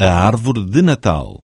a árvore de Natal.